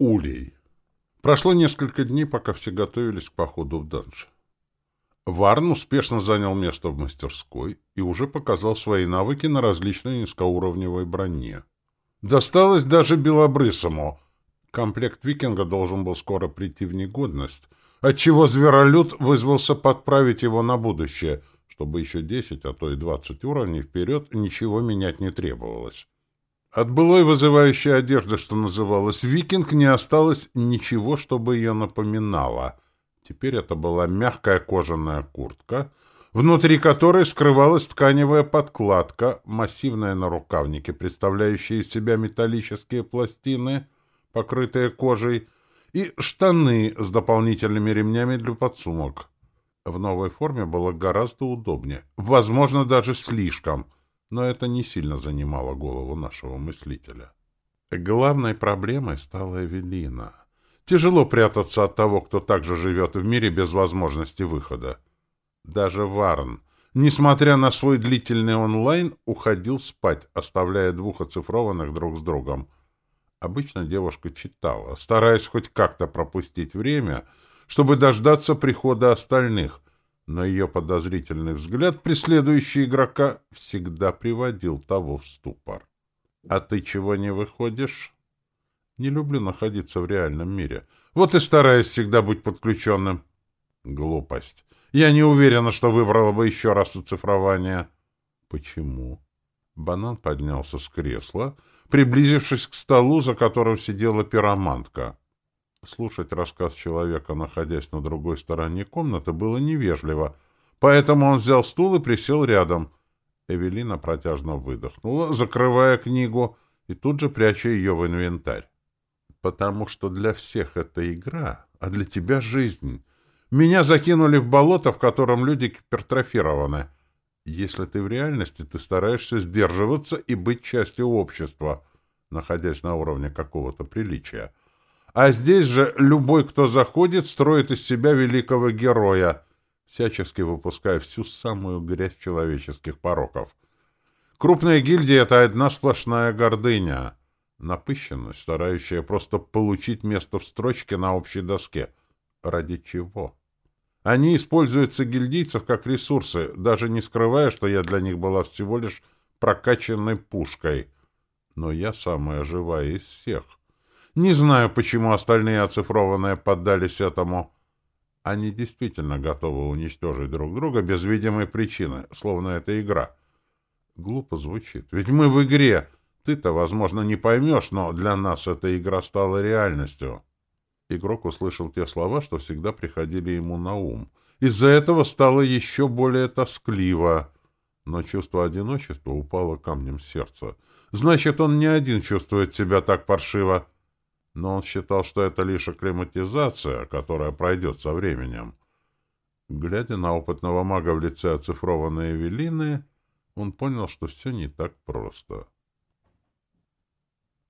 Улей. Прошло несколько дней, пока все готовились к походу в данж. Варн успешно занял место в мастерской и уже показал свои навыки на различной низкоуровневой броне. Досталось даже Белобрысому. Комплект викинга должен был скоро прийти в негодность, отчего Зверолюд вызвался подправить его на будущее, чтобы еще 10, а то и 20 уровней вперед ничего менять не требовалось. От былой вызывающей одежды, что называлось викинг, не осталось ничего, чтобы ее напоминало. Теперь это была мягкая кожаная куртка, внутри которой скрывалась тканевая подкладка, массивная на рукавнике, представляющая из себя металлические пластины, покрытые кожей, и штаны с дополнительными ремнями для подсумок. В новой форме было гораздо удобнее, возможно, даже слишком — но это не сильно занимало голову нашего мыслителя. Главной проблемой стала Эвелина. Тяжело прятаться от того, кто также живет в мире без возможности выхода. Даже Варн, несмотря на свой длительный онлайн, уходил спать, оставляя двух оцифрованных друг с другом. Обычно девушка читала, стараясь хоть как-то пропустить время, чтобы дождаться прихода остальных, но ее подозрительный взгляд, преследующий игрока, всегда приводил того в ступор. «А ты чего не выходишь?» «Не люблю находиться в реальном мире. Вот и стараюсь всегда быть подключенным». «Глупость. Я не уверена, что выбрала бы еще раз оцифрование». «Почему?» Банан поднялся с кресла, приблизившись к столу, за которым сидела пиромантка. Слушать рассказ человека, находясь на другой стороне комнаты, было невежливо, поэтому он взял стул и присел рядом. Эвелина протяжно выдохнула, закрывая книгу и тут же пряча ее в инвентарь. «Потому что для всех это игра, а для тебя жизнь. Меня закинули в болото, в котором люди гипертрофированы. Если ты в реальности, ты стараешься сдерживаться и быть частью общества, находясь на уровне какого-то приличия». А здесь же любой, кто заходит, строит из себя великого героя, всячески выпуская всю самую грязь человеческих пороков. Крупная гильдия — это одна сплошная гордыня, напыщенность, старающая просто получить место в строчке на общей доске. Ради чего? Они используются гильдийцев как ресурсы, даже не скрывая, что я для них была всего лишь прокачанной пушкой. Но я самая живая из всех. Не знаю, почему остальные оцифрованные поддались этому. Они действительно готовы уничтожить друг друга без видимой причины, словно это игра. Глупо звучит. Ведь мы в игре. Ты-то, возможно, не поймешь, но для нас эта игра стала реальностью. Игрок услышал те слова, что всегда приходили ему на ум. Из-за этого стало еще более тоскливо. Но чувство одиночества упало камнем в сердце. Значит, он не один чувствует себя так паршиво но он считал, что это лишь акклиматизация, которая пройдет со временем. Глядя на опытного мага в лице оцифрованной Эвелины, он понял, что все не так просто.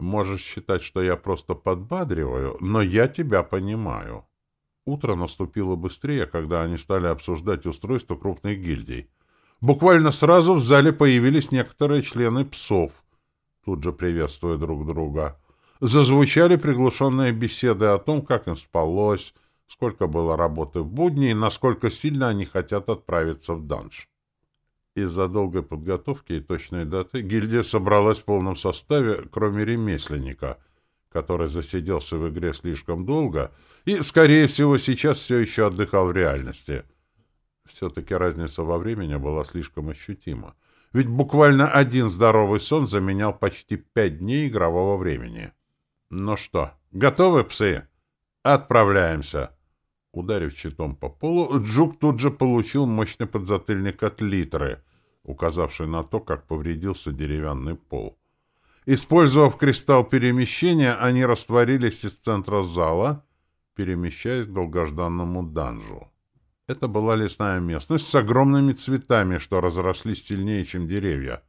«Можешь считать, что я просто подбадриваю, но я тебя понимаю». Утро наступило быстрее, когда они стали обсуждать устройство крупных гильдий. Буквально сразу в зале появились некоторые члены псов, тут же приветствуя друг друга — зазвучали приглушенные беседы о том, как им спалось, сколько было работы в будни и насколько сильно они хотят отправиться в данж. Из-за долгой подготовки и точной даты гильдия собралась в полном составе, кроме ремесленника, который засиделся в игре слишком долго и, скорее всего, сейчас все еще отдыхал в реальности. Все-таки разница во времени была слишком ощутима, ведь буквально один здоровый сон заменял почти пять дней игрового времени. «Ну что, готовы, псы? Отправляемся!» Ударив щитом по полу, Джук тут же получил мощный подзатыльник от литры, указавший на то, как повредился деревянный пол. Использовав кристалл перемещения, они растворились из центра зала, перемещаясь к долгожданному данжу. Это была лесная местность с огромными цветами, что разрослись сильнее, чем деревья.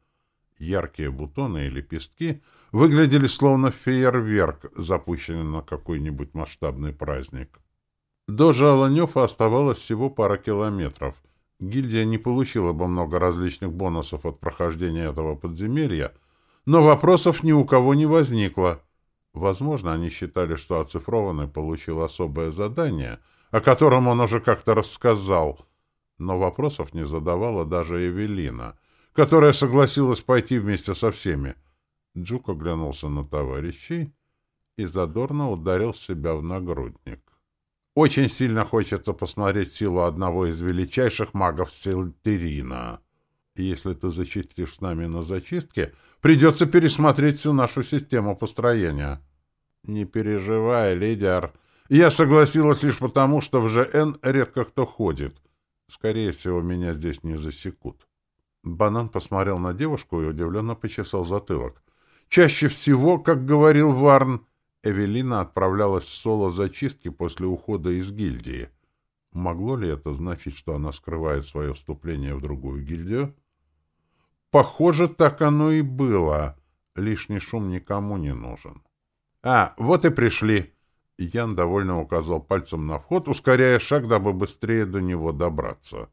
Яркие бутоны и лепестки выглядели словно фейерверк, запущенный на какой-нибудь масштабный праздник. До Жаланёфа оставалось всего пара километров. Гильдия не получила бы много различных бонусов от прохождения этого подземелья, но вопросов ни у кого не возникло. Возможно, они считали, что оцифрованный получил особое задание, о котором он уже как-то рассказал, но вопросов не задавала даже Эвелина, которая согласилась пойти вместе со всеми. Джук оглянулся на товарищей и задорно ударил себя в нагрудник. Очень сильно хочется посмотреть силу одного из величайших магов Селтерина. Если ты зачистишь с нами на зачистке, придется пересмотреть всю нашу систему построения. Не переживай, лидер. Я согласилась лишь потому, что в ЖН редко кто ходит. Скорее всего, меня здесь не засекут. Банан посмотрел на девушку и удивленно почесал затылок. Чаще всего, как говорил Варн, Эвелина отправлялась в соло зачистки после ухода из гильдии. Могло ли это значить, что она скрывает свое вступление в другую гильдию? Похоже, так оно и было. Лишний шум никому не нужен. А, вот и пришли. Ян довольно указал пальцем на вход, ускоряя шаг, дабы быстрее до него добраться.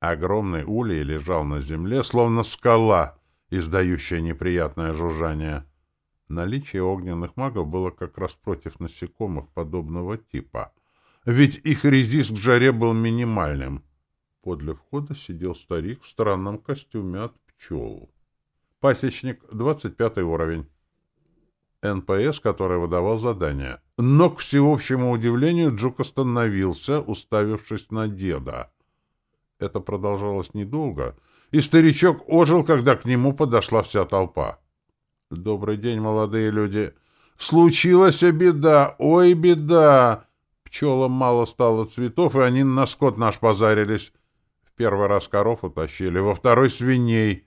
Огромный улей лежал на земле, словно скала, издающая неприятное жужжание. Наличие огненных магов было как раз против насекомых подобного типа, ведь их резист к жаре был минимальным. Подле входа сидел старик в странном костюме от пчел. Пасечник, 25 уровень. НПС, который выдавал задание. Но, к всеобщему удивлению, Джук остановился, уставившись на деда. Это продолжалось недолго, и старичок ожил, когда к нему подошла вся толпа. Добрый день, молодые люди. Случилась беда, ой, беда. Пчелам мало стало цветов, и они на скот наш позарились. В первый раз коров утащили, во второй — свиней.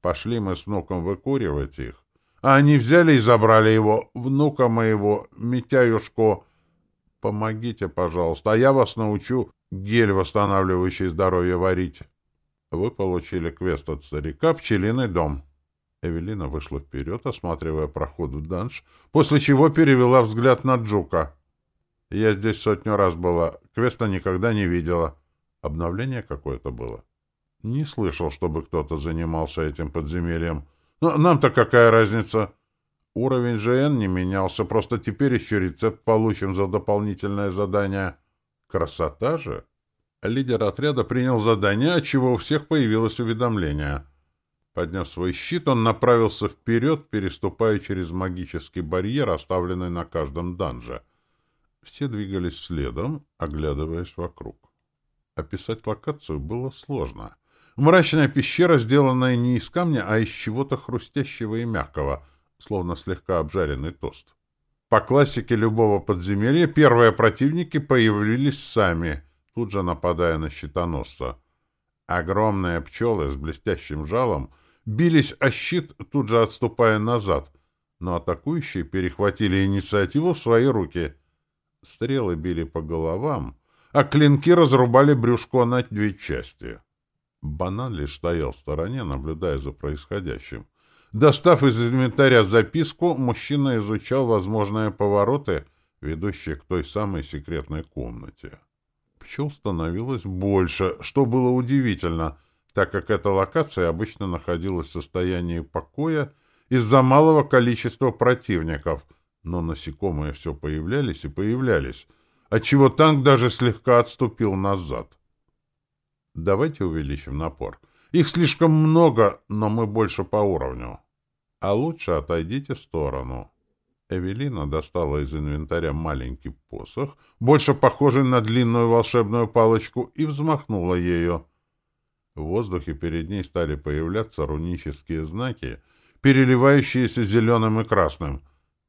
Пошли мы с внуком выкуривать их. А они взяли и забрали его, внука моего, Митяюшко. Помогите, пожалуйста, а я вас научу гель, восстанавливающий здоровье, варить. Вы получили квест от старика «Пчелиный дом». Эвелина вышла вперед, осматривая проход в данж, после чего перевела взгляд на Джука. «Я здесь сотню раз была, квеста никогда не видела. Обновление какое-то было?» «Не слышал, чтобы кто-то занимался этим подземельем. Но нам-то какая разница?» Уровень ЖН не менялся, просто теперь еще рецепт получим за дополнительное задание. Красота же! Лидер отряда принял задание, отчего у всех появилось уведомление — Подняв свой щит, он направился вперед, переступая через магический барьер, оставленный на каждом данже. Все двигались следом, оглядываясь вокруг. Описать локацию было сложно. Мрачная пещера, сделанная не из камня, а из чего-то хрустящего и мягкого, словно слегка обжаренный тост. По классике любого подземелья первые противники появились сами, тут же нападая на щитоносца. Огромные пчелы с блестящим жалом — бились о щит, тут же отступая назад, но атакующие перехватили инициативу в свои руки. Стрелы били по головам, а клинки разрубали брюшко на две части. Банан лишь стоял в стороне, наблюдая за происходящим. Достав из инвентаря записку, мужчина изучал возможные повороты, ведущие к той самой секретной комнате. Пчел становилось больше, что было удивительно — так как эта локация обычно находилась в состоянии покоя из-за малого количества противников, но насекомые все появлялись и появлялись, отчего танк даже слегка отступил назад. Давайте увеличим напор. Их слишком много, но мы больше по уровню. А лучше отойдите в сторону. Эвелина достала из инвентаря маленький посох, больше похожий на длинную волшебную палочку, и взмахнула ею. В воздухе перед ней стали появляться рунические знаки, переливающиеся зеленым и красным.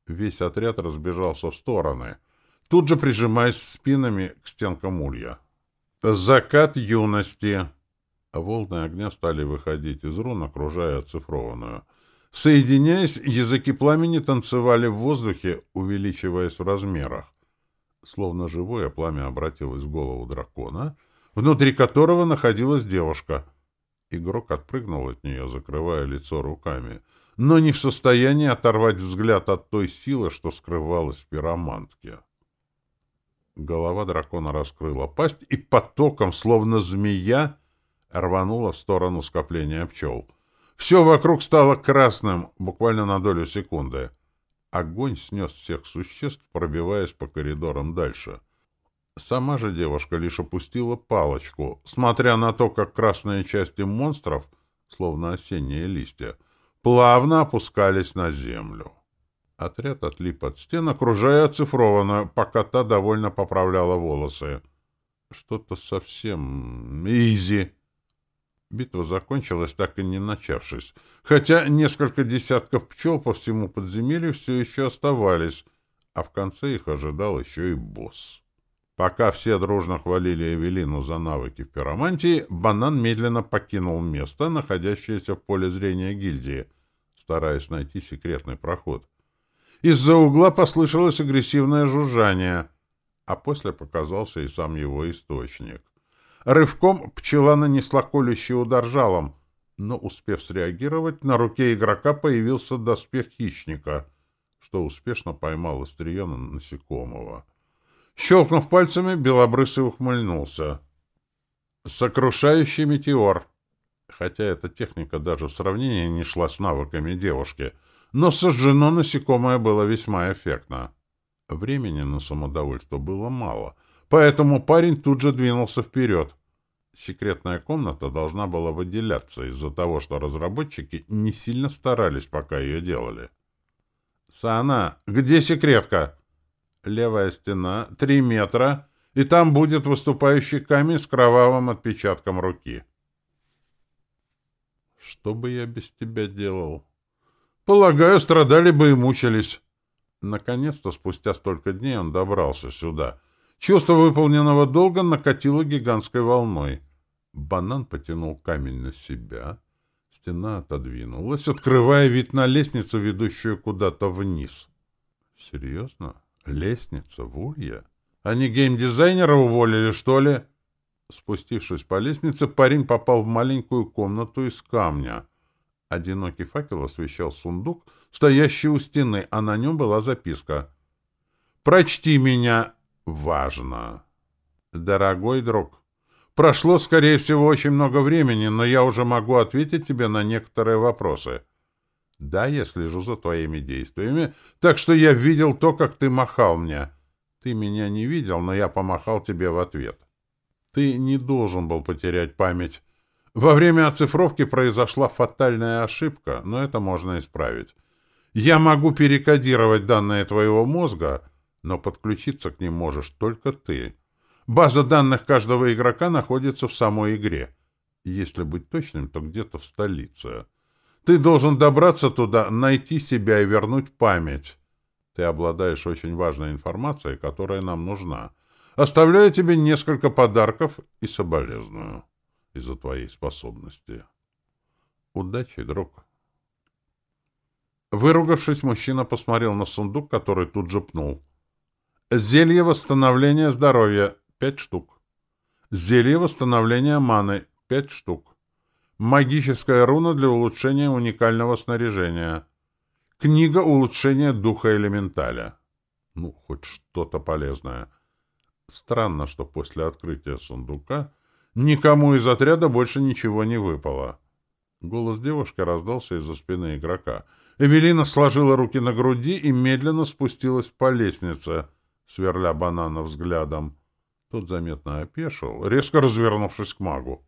Весь отряд разбежался в стороны, тут же прижимаясь спинами к стенкам улья. «Закат юности!» Волны огня стали выходить из рун, окружая оцифрованную. Соединяясь, языки пламени танцевали в воздухе, увеличиваясь в размерах. Словно живое пламя обратилось в голову дракона — внутри которого находилась девушка. Игрок отпрыгнул от нее, закрывая лицо руками, но не в состоянии оторвать взгляд от той силы, что скрывалась в пиромантке. Голова дракона раскрыла пасть и потоком, словно змея, рванула в сторону скопления пчел. Все вокруг стало красным, буквально на долю секунды. Огонь снес всех существ, пробиваясь по коридорам дальше. Сама же девушка лишь опустила палочку, смотря на то, как красные части монстров, словно осенние листья, плавно опускались на землю. Отряд отлип от стен, окружая оцифрованную, пока та довольно поправляла волосы. Что-то совсем... изи. Битва закончилась, так и не начавшись. Хотя несколько десятков пчел по всему подземелью все еще оставались, а в конце их ожидал еще и босс. Пока все дружно хвалили Эвелину за навыки в пиромантии, банан медленно покинул место, находящееся в поле зрения гильдии, стараясь найти секретный проход. Из-за угла послышалось агрессивное жужжание, а после показался и сам его источник. Рывком пчела нанесла колющий удар жалом, но, успев среагировать, на руке игрока появился доспех хищника, что успешно поймал острие насекомого. Щелкнув пальцами, Белобрысый ухмыльнулся. Сокрушающий метеор. Хотя эта техника даже в сравнении не шла с навыками девушки, но сожжено насекомое было весьма эффектно. Времени на самодовольство было мало, поэтому парень тут же двинулся вперед. Секретная комната должна была выделяться из-за того, что разработчики не сильно старались, пока ее делали. «Сана, где секретка?» Левая стена, три метра, и там будет выступающий камень с кровавым отпечатком руки. Что бы я без тебя делал? Полагаю, страдали бы и мучились. Наконец-то, спустя столько дней, он добрался сюда. Чувство выполненного долга накатило гигантской волной. Банан потянул камень на себя. Стена отодвинулась, открывая вид на лестницу, ведущую куда-то вниз. Серьезно? Лестница в Улья? Они геймдизайнера уволили, что ли? Спустившись по лестнице, парень попал в маленькую комнату из камня. Одинокий факел освещал сундук, стоящий у стены, а на нем была записка. «Прочти меня. Важно. Дорогой друг, прошло, скорее всего, очень много времени, но я уже могу ответить тебе на некоторые вопросы». Да, я слежу за твоими действиями, так что я видел то, как ты махал мне. Ты меня не видел, но я помахал тебе в ответ. Ты не должен был потерять память. Во время оцифровки произошла фатальная ошибка, но это можно исправить. Я могу перекодировать данные твоего мозга, но подключиться к ним можешь только ты. База данных каждого игрока находится в самой игре. Если быть точным, то где-то в столице. Ты должен добраться туда, найти себя и вернуть память. Ты обладаешь очень важной информацией, которая нам нужна. Оставляю тебе несколько подарков и соболезную из-за твоей способности. Удачи, друг. Выругавшись, мужчина посмотрел на сундук, который тут же пнул. Зелье восстановления здоровья — пять штук. Зелье восстановления маны — пять штук. Магическая руна для улучшения уникального снаряжения. Книга улучшения духа элементаля. Ну, хоть что-то полезное. Странно, что после открытия сундука никому из отряда больше ничего не выпало. Голос девушки раздался из-за спины игрока. Эвелина сложила руки на груди и медленно спустилась по лестнице, сверля банана взглядом. Тот заметно опешил, резко развернувшись к магу.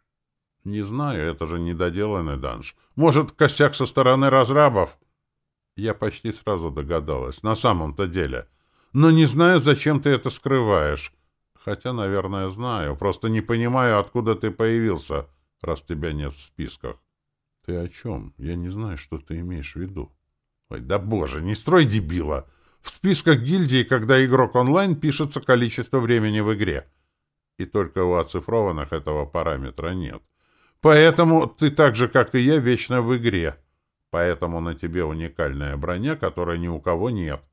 Не знаю, это же недоделанный данж. Может, косяк со стороны разрабов? Я почти сразу догадалась, на самом-то деле. Но не знаю, зачем ты это скрываешь. Хотя, наверное, знаю. Просто не понимаю, откуда ты появился, раз тебя нет в списках. Ты о чем? Я не знаю, что ты имеешь в виду. Ой, да боже, не строй дебила! В списках гильдии, когда игрок онлайн, пишется количество времени в игре. И только у оцифрованных этого параметра нет. Поэтому ты так же, как и я, вечно в игре. Поэтому на тебе уникальная броня, которой ни у кого нет.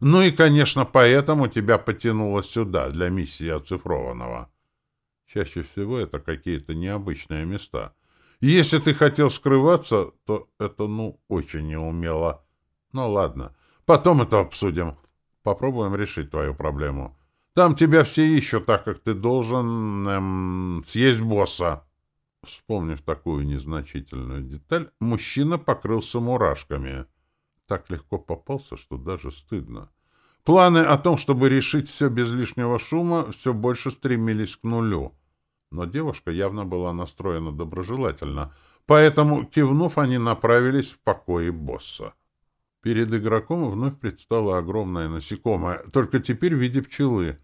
Ну и, конечно, поэтому тебя потянуло сюда, для миссии оцифрованного. Чаще всего это какие-то необычные места. Если ты хотел скрываться, то это, ну, очень неумело. Ну, ладно. Потом это обсудим. Попробуем решить твою проблему. Там тебя все ищут, так как ты должен эм, съесть босса. Вспомнив такую незначительную деталь, мужчина покрылся мурашками. так легко попался, что даже стыдно. Планы о том, чтобы решить все без лишнего шума, все больше стремились к нулю. Но девушка явно была настроена доброжелательно, поэтому, кивнув, они направились в покои босса. Перед игроком вновь предстало огромное насекомое, только теперь в виде пчелы.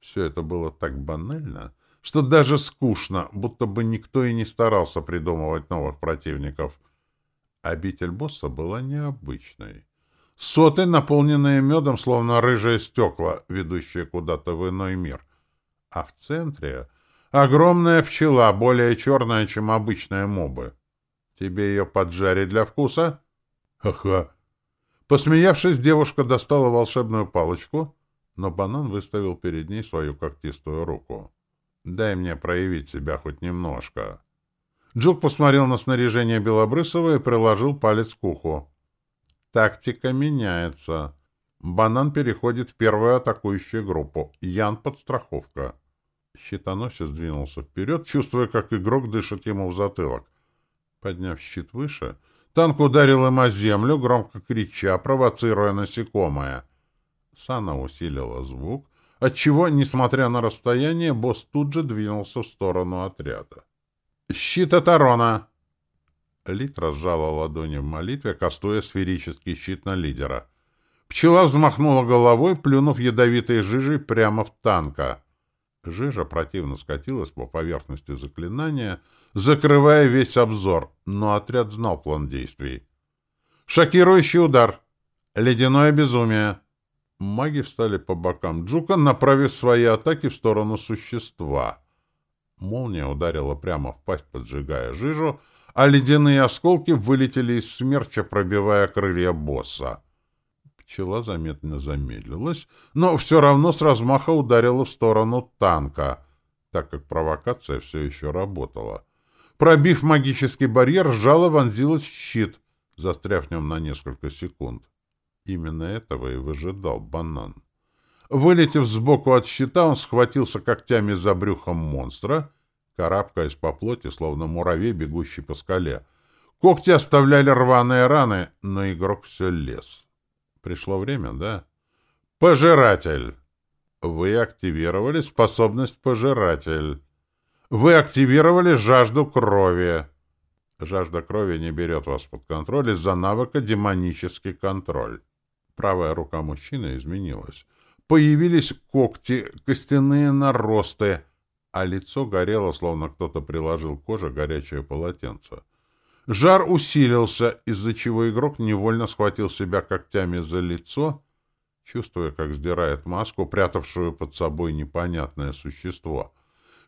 Все это было так банально, что даже скучно, будто бы никто и не старался придумывать новых противников. Обитель босса была необычной. Соты, наполненные медом, словно рыжие стекла, ведущие куда-то в иной мир. А в центре огромная пчела, более черная, чем обычные мобы. Тебе ее поджарить для вкуса? Ха-ха. Посмеявшись, девушка достала волшебную палочку, но банан выставил перед ней свою когтистую руку. «Дай мне проявить себя хоть немножко». Джук посмотрел на снаряжение Белобрысова и приложил палец к уху. Тактика меняется. Банан переходит в первую атакующую группу. Ян — подстраховка. Щитоносец двинулся вперед, чувствуя, как игрок дышит ему в затылок. Подняв щит выше, Танк ударил им о землю, громко крича, провоцируя насекомое. Сана усилила звук, отчего, несмотря на расстояние, босс тут же двинулся в сторону отряда. «Щит от Арона!» Лид разжала ладони в молитве, кастуя сферический щит на лидера. Пчела взмахнула головой, плюнув ядовитой жижей прямо в танка. Жижа противно скатилась по поверхности заклинания, закрывая весь обзор, но отряд знал план действий. «Шокирующий удар! Ледяное безумие!» Маги встали по бокам Джука, направив свои атаки в сторону существа. Молния ударила прямо в пасть, поджигая жижу, а ледяные осколки вылетели из смерча, пробивая крылья босса. Пчела заметно замедлилась, но все равно с размаха ударила в сторону танка, так как провокация все еще работала. Пробив магический барьер, жало вонзилось в щит, застряв в нем на несколько секунд. Именно этого и выжидал банан. Вылетев сбоку от щита, он схватился когтями за брюхом монстра, карабкаясь по плоти, словно муравей, бегущий по скале. Когти оставляли рваные раны, но игрок все лез. Пришло время, да? Пожиратель. Вы активировали способность Пожиратель. Вы активировали жажду крови. Жажда крови не берет вас под контроль из-за навыка демонический контроль. Правая рука мужчины изменилась. Появились когти, костяные наросты, а лицо горело, словно кто-то приложил к коже горячее полотенце. Жар усилился, из-за чего игрок невольно схватил себя когтями за лицо, чувствуя, как сдирает маску, прятавшую под собой непонятное существо.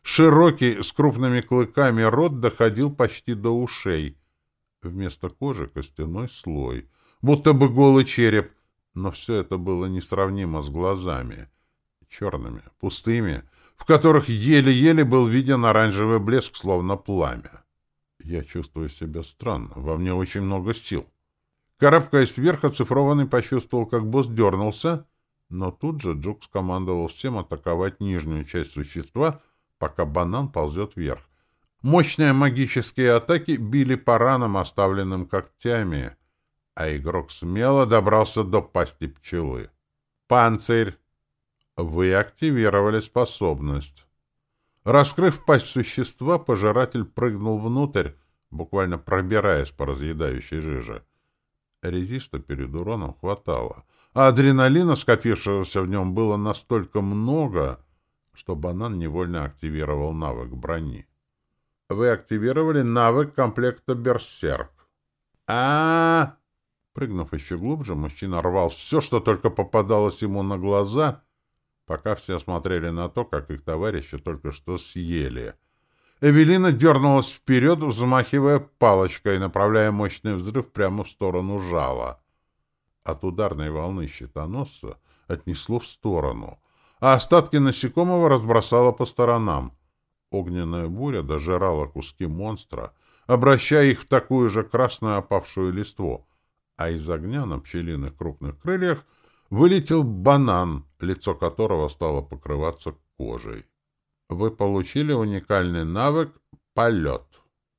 Широкий, с крупными клыками рот доходил почти до ушей. Вместо кожи костяной слой, будто бы голый череп, но все это было несравнимо с глазами. Черными, пустыми, в которых еле-еле был виден оранжевый блеск, словно пламя. Я чувствую себя странно, во мне очень много сил. Карабкаясь вверх, оцифрованный почувствовал, как босс дернулся, но тут же Джук скомандовал всем атаковать нижнюю часть существа, пока банан ползет вверх. Мощные магические атаки били по ранам, оставленным когтями, а игрок смело добрался до пасти пчелы. «Панцирь!» Вы активировали способность. Раскрыв пасть существа, пожиратель прыгнул внутрь, буквально пробираясь по разъедающей жиже. Резиста перед уроном хватало, а адреналина, скопившегося в нем, было настолько много, что банан невольно активировал навык брони. Вы активировали навык комплекта «Берсерк». а, -а, -а Прыгнув еще глубже, мужчина рвал все, что только попадалось ему на глаза, пока все смотрели на то, как их товарищи только что съели. Эвелина дернулась вперед, взмахивая палочкой, направляя мощный взрыв прямо в сторону жала. От ударной волны щитоносца отнесло в сторону, а остатки насекомого разбросало по сторонам. Огненная буря дожирала куски монстра, обращая их в такую же красную опавшую листву, а из огня на пчелиных крупных крыльях вылетел банан, лицо которого стало покрываться кожей. Вы получили уникальный навык «Полет».